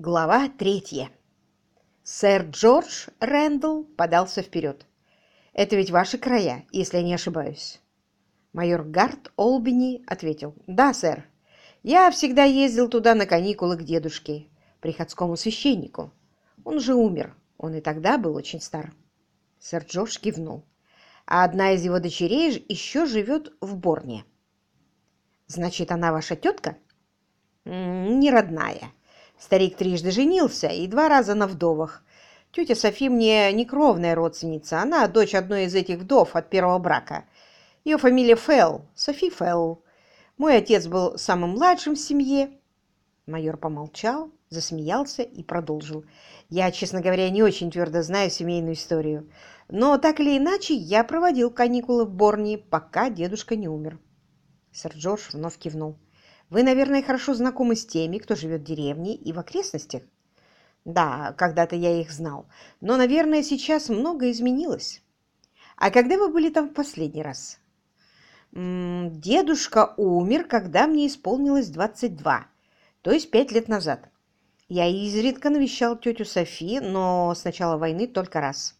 Глава третья. Сэр Джордж Рэндалл подался вперед. «Это ведь ваши края, если я не ошибаюсь». Майор Гарт Олбини ответил. «Да, сэр. Я всегда ездил туда на каникулы к дедушке, приходскому священнику. Он же умер. Он и тогда был очень стар». Сэр Джордж кивнул. «А одна из его дочерей еще живет в Борне». «Значит, она ваша тетка?» «Не родная». Старик трижды женился и два раза на вдовах. Тетя Софи мне не кровная родственница, она дочь одной из этих вдов от первого брака. Ее фамилия Фелл, Софи Фелл. Мой отец был самым младшим в семье. Майор помолчал, засмеялся и продолжил. Я, честно говоря, не очень твердо знаю семейную историю. Но так или иначе, я проводил каникулы в Борне, пока дедушка не умер. Сэр Джордж вновь кивнул. Вы, наверное, хорошо знакомы с теми, кто живет в деревне и в окрестностях? Да, когда-то я их знал, но, наверное, сейчас многое изменилось. А когда вы были там в последний раз? М -м, дедушка умер, когда мне исполнилось 22, то есть пять лет назад. Я изредка навещал тетю Софи, но с начала войны только раз.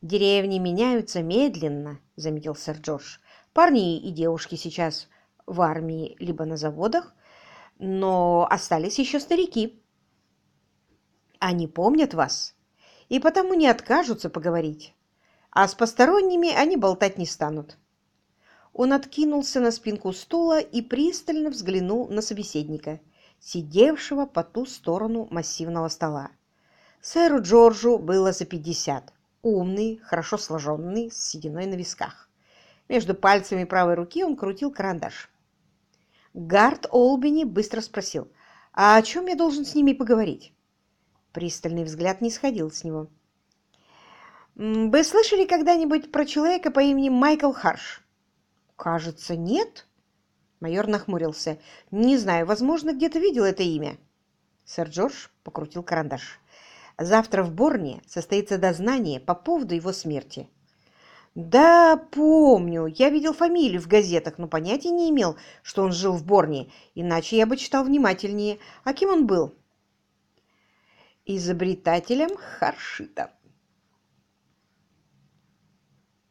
«Деревни меняются медленно», — заметил сэр Джордж. «Парни и девушки сейчас в армии, либо на заводах, но остались еще старики. Они помнят вас и потому не откажутся поговорить, а с посторонними они болтать не станут. Он откинулся на спинку стула и пристально взглянул на собеседника, сидевшего по ту сторону массивного стола. Сэру Джорджу было за пятьдесят, умный, хорошо сложенный, с сединой на висках. Между пальцами правой руки он крутил карандаш. Гард Олбини быстро спросил, «А о чем я должен с ними поговорить?» Пристальный взгляд не сходил с него. «Вы слышали когда-нибудь про человека по имени Майкл Харш?» «Кажется, нет». Майор нахмурился. «Не знаю, возможно, где-то видел это имя». Сэр Джордж покрутил карандаш. «Завтра в Борне состоится дознание по поводу его смерти. «Да, помню. Я видел фамилию в газетах, но понятия не имел, что он жил в Борне, иначе я бы читал внимательнее. А кем он был?» «Изобретателем Харшита».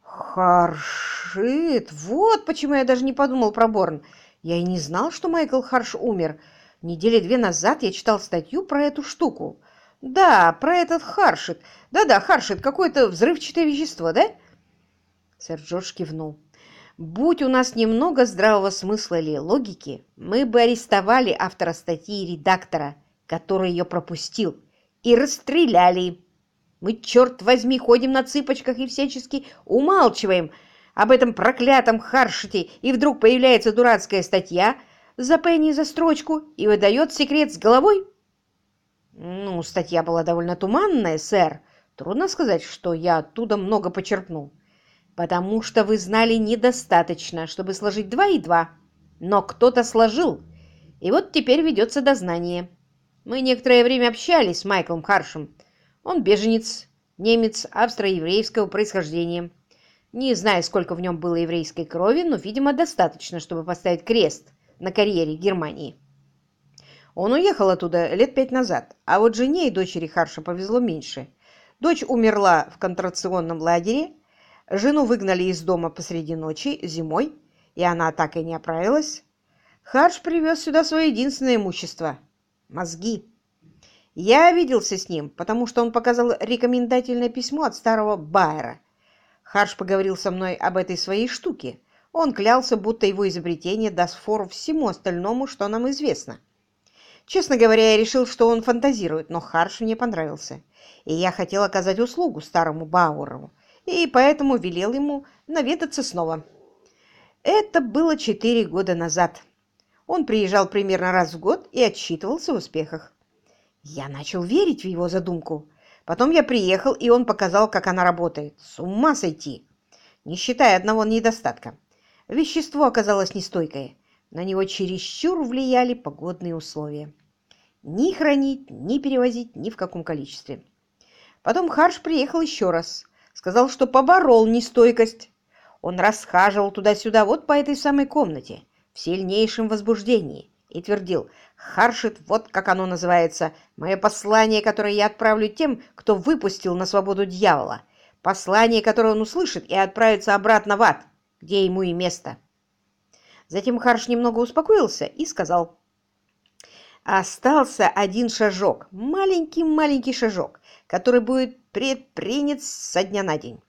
«Харшит! Вот почему я даже не подумал про Борн. Я и не знал, что Майкл Харш умер. Недели две назад я читал статью про эту штуку. Да, про этот Харшит. Да-да, Харшит, какое-то взрывчатое вещество, да?» Сэр Джордж кивнул. «Будь у нас немного здравого смысла или логики, мы бы арестовали автора статьи и редактора, который ее пропустил, и расстреляли. Мы, черт возьми, ходим на цыпочках и всячески умалчиваем об этом проклятом Харшите, и вдруг появляется дурацкая статья за Пенни за строчку и выдает секрет с головой». «Ну, статья была довольно туманная, сэр. Трудно сказать, что я оттуда много почерпнул потому что вы знали недостаточно, чтобы сложить два и два. Но кто-то сложил, и вот теперь ведется дознание. Мы некоторое время общались с Майклом Харшем. Он беженец, немец австро-еврейского происхождения. Не знаю, сколько в нем было еврейской крови, но, видимо, достаточно, чтобы поставить крест на карьере Германии. Он уехал оттуда лет пять назад, а вот жене и дочери Харша повезло меньше. Дочь умерла в контрационном лагере, Жену выгнали из дома посреди ночи, зимой, и она так и не оправилась. Хадж привез сюда свое единственное имущество – мозги. Я виделся с ним, потому что он показал рекомендательное письмо от старого Байера. Хадж поговорил со мной об этой своей штуке. Он клялся, будто его изобретение даст фору всему остальному, что нам известно. Честно говоря, я решил, что он фантазирует, но Харш мне понравился. И я хотел оказать услугу старому Бауэрову и поэтому велел ему наведаться снова. Это было четыре года назад. Он приезжал примерно раз в год и отчитывался в успехах. Я начал верить в его задумку. Потом я приехал, и он показал, как она работает. С ума сойти! Не считая одного недостатка. Вещество оказалось нестойкое. На него чересчур влияли погодные условия. Ни хранить, ни перевозить ни в каком количестве. Потом Харш приехал еще раз. Сказал, что поборол нестойкость. Он расхаживал туда-сюда вот по этой самой комнате, в сильнейшем возбуждении, и твердил «Харшит, вот как оно называется, мое послание, которое я отправлю тем, кто выпустил на свободу дьявола, послание, которое он услышит и отправится обратно в ад, где ему и место». Затем Харш немного успокоился и сказал «Остался один шажок, маленький-маленький шажок, который будет предпринят со дня на день.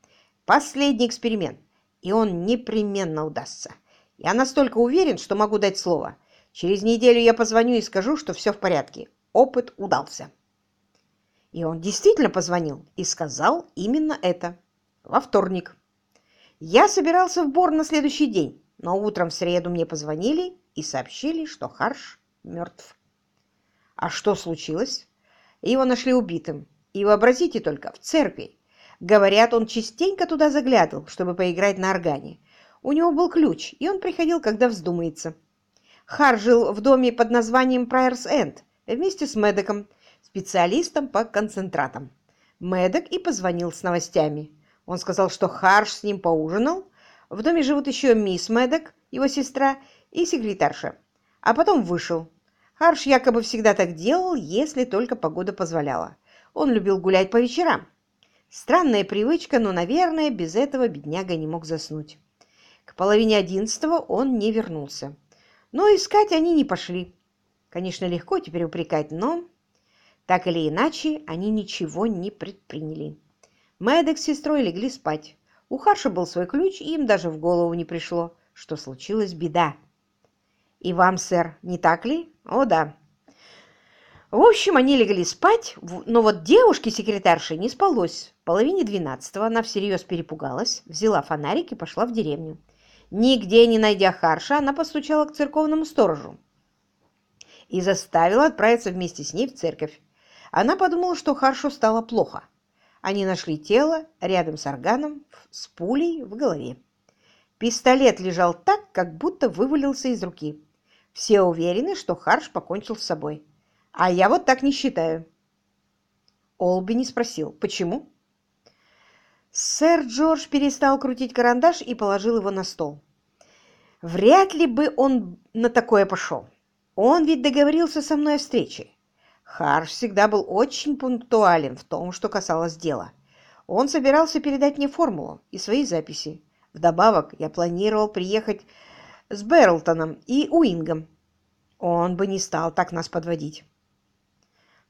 Последний эксперимент, и он непременно удастся. Я настолько уверен, что могу дать слово. Через неделю я позвоню и скажу, что все в порядке. Опыт удался. И он действительно позвонил и сказал именно это. Во вторник. Я собирался в Бор на следующий день, но утром в среду мне позвонили и сообщили, что Харш мертв. А что случилось? Его нашли убитым. И вообразите только, в церкви. Говорят, он частенько туда заглядывал, чтобы поиграть на органе. У него был ключ, и он приходил, когда вздумается. Хар жил в доме под названием Прайерс Энд вместе с Медоком, специалистом по концентратам. Медок и позвонил с новостями. Он сказал, что Харш с ним поужинал. В доме живут еще мисс Медок, его сестра, и секретарша. А потом вышел. Харш якобы всегда так делал, если только погода позволяла. Он любил гулять по вечерам. Странная привычка, но, наверное, без этого бедняга не мог заснуть. К половине одиннадцатого он не вернулся. Но искать они не пошли. Конечно, легко теперь упрекать, но... Так или иначе, они ничего не предприняли. Мэддок с сестрой легли спать. У Харша был свой ключ, и им даже в голову не пришло, что случилась беда. «И вам, сэр, не так ли?» «О, да». В общем, они легли спать, но вот девушке-секретарше не спалось. В половине двенадцатого она всерьез перепугалась, взяла фонарик и пошла в деревню. Нигде не найдя Харша, она постучала к церковному сторожу и заставила отправиться вместе с ней в церковь. Она подумала, что Харшу стало плохо. Они нашли тело рядом с органом с пулей в голове. Пистолет лежал так, как будто вывалился из руки. Все уверены, что Харш покончил с собой. А я вот так не считаю. Олби спросил, почему? Сэр Джордж перестал крутить карандаш и положил его на стол. Вряд ли бы он на такое пошел. Он ведь договорился со мной о встрече. Харш всегда был очень пунктуален в том, что касалось дела. Он собирался передать мне формулу и свои записи. Вдобавок, я планировал приехать с Берлтоном и Уингом. Он бы не стал так нас подводить.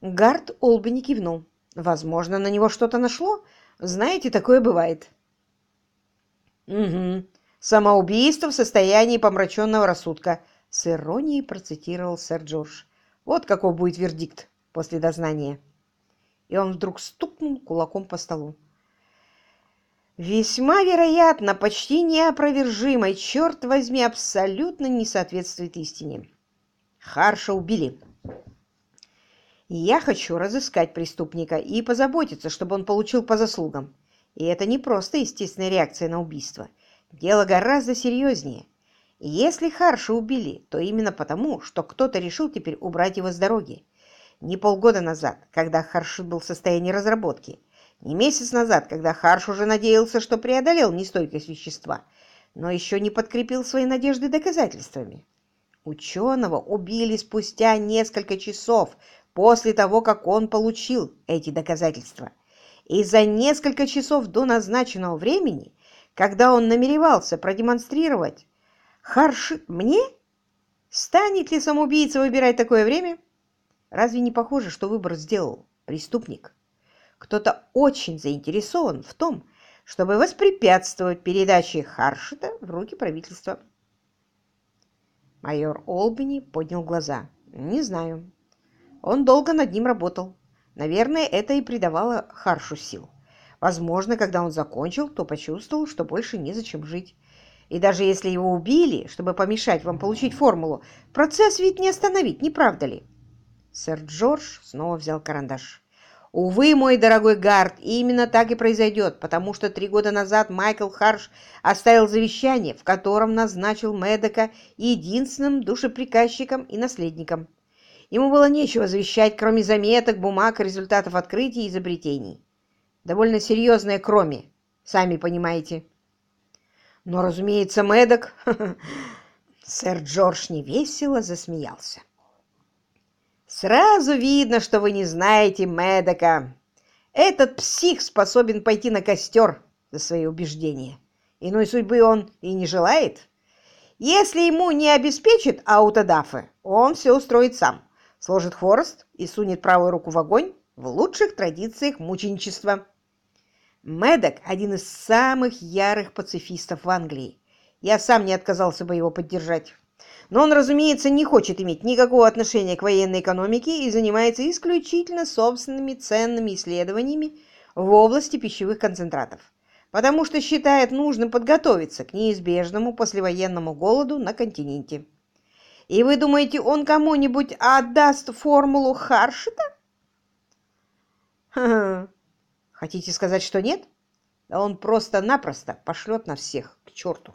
Гард Олбини кивнул. Возможно, на него что-то нашло, знаете, такое бывает. Угу. Самоубийство в состоянии помраченного рассудка. С иронией процитировал сэр Джордж. Вот каков будет вердикт после дознания. И он вдруг стукнул кулаком по столу. Весьма вероятно, почти неопровержимой, черт возьми, абсолютно не соответствует истине. Харша убили. Я хочу разыскать преступника и позаботиться, чтобы он получил по заслугам. И это не просто естественная реакция на убийство. Дело гораздо серьезнее. Если Харша убили, то именно потому, что кто-то решил теперь убрать его с дороги. Не полгода назад, когда Харш был в состоянии разработки, не месяц назад, когда Харш уже надеялся, что преодолел нестойкость вещества, но еще не подкрепил свои надежды доказательствами. Ученого убили спустя несколько часов после того, как он получил эти доказательства. И за несколько часов до назначенного времени, когда он намеревался продемонстрировать Харшит мне? Станет ли самоубийца выбирать такое время? Разве не похоже, что выбор сделал преступник? Кто-то очень заинтересован в том, чтобы воспрепятствовать передаче Харшита в руки правительства. Майор Олбини поднял глаза. «Не знаю. Он долго над ним работал. Наверное, это и придавало Харшу сил. Возможно, когда он закончил, то почувствовал, что больше незачем жить. И даже если его убили, чтобы помешать вам получить формулу, процесс ведь не остановить, не правда ли? Сэр Джордж снова взял карандаш. Увы, мой дорогой Гард, именно так и произойдет, потому что три года назад Майкл Харш оставил завещание, в котором назначил Медока единственным душеприказчиком и наследником. Ему было нечего завещать, кроме заметок, бумаг, результатов открытий и изобретений. Довольно серьезное кроме, сами понимаете. Но, разумеется, Мэддок... Сэр Джордж невесело засмеялся. Сразу видно, что вы не знаете Медока. Этот псих способен пойти на костер за свои убеждения. Иной судьбы он и не желает. Если ему не обеспечит аутодафы, он все устроит сам. Сложит хворост и сунет правую руку в огонь в лучших традициях мученичества. Медок – один из самых ярых пацифистов в Англии. Я сам не отказался бы его поддержать. Но он, разумеется, не хочет иметь никакого отношения к военной экономике и занимается исключительно собственными ценными исследованиями в области пищевых концентратов, потому что считает нужным подготовиться к неизбежному послевоенному голоду на континенте. И вы думаете, он кому-нибудь отдаст формулу Харшита? Ха -ха. Хотите сказать, что нет? Да он просто-напросто пошлет на всех к черту.